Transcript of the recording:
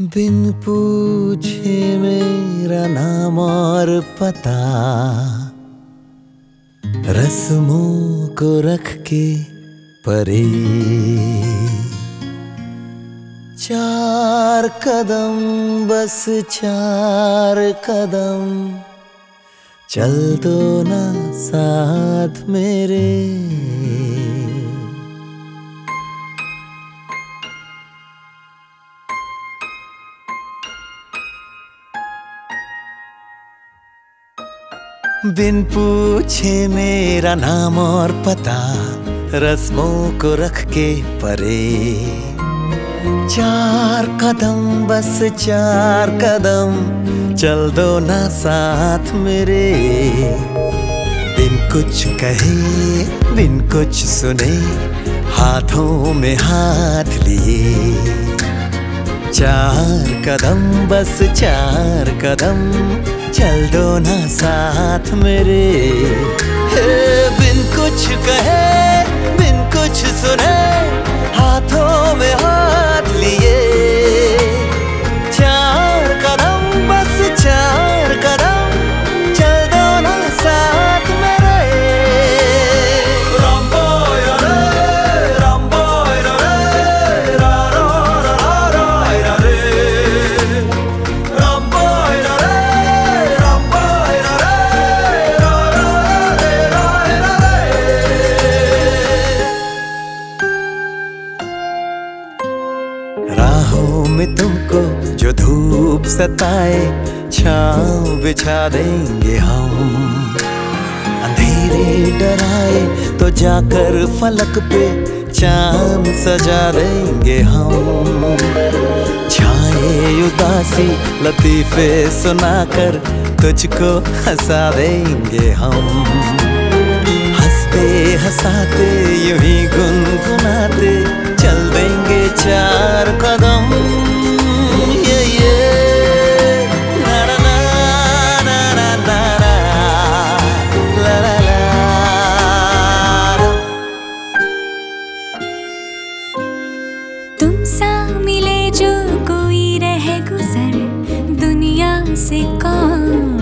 बिन पूछे मेरा नाम और पता, रस्मों को रख के परे। चार कदम बस, चार कदम चल दो ना साथ मेरे। बिन पूछे मेरा नाम और पता, रस्मों को रख के परे। चार कदम बस चार कदम चल दो ना साथ मेरे। बिन कुछ कहे बिन कुछ सुने, हाथों में हाथ लिए। चार कदम, बस चार कदम, चल दो ना साथ मेरे। बिन कुछ कहे राहों में तुमको, जो धूप सताए, छाँव बिछा देंगे हम। अंधेरे डराए तो जाकर फलक पे चाँद सजा देंगे हम। छाए उदासी, लतीफे सुनाकर तुझको हंसा देंगे हम। हँसते हंसाते, यूँ ही गुनगुनाते सा मिले जो कोई रह गुजर दुनिया से कौन?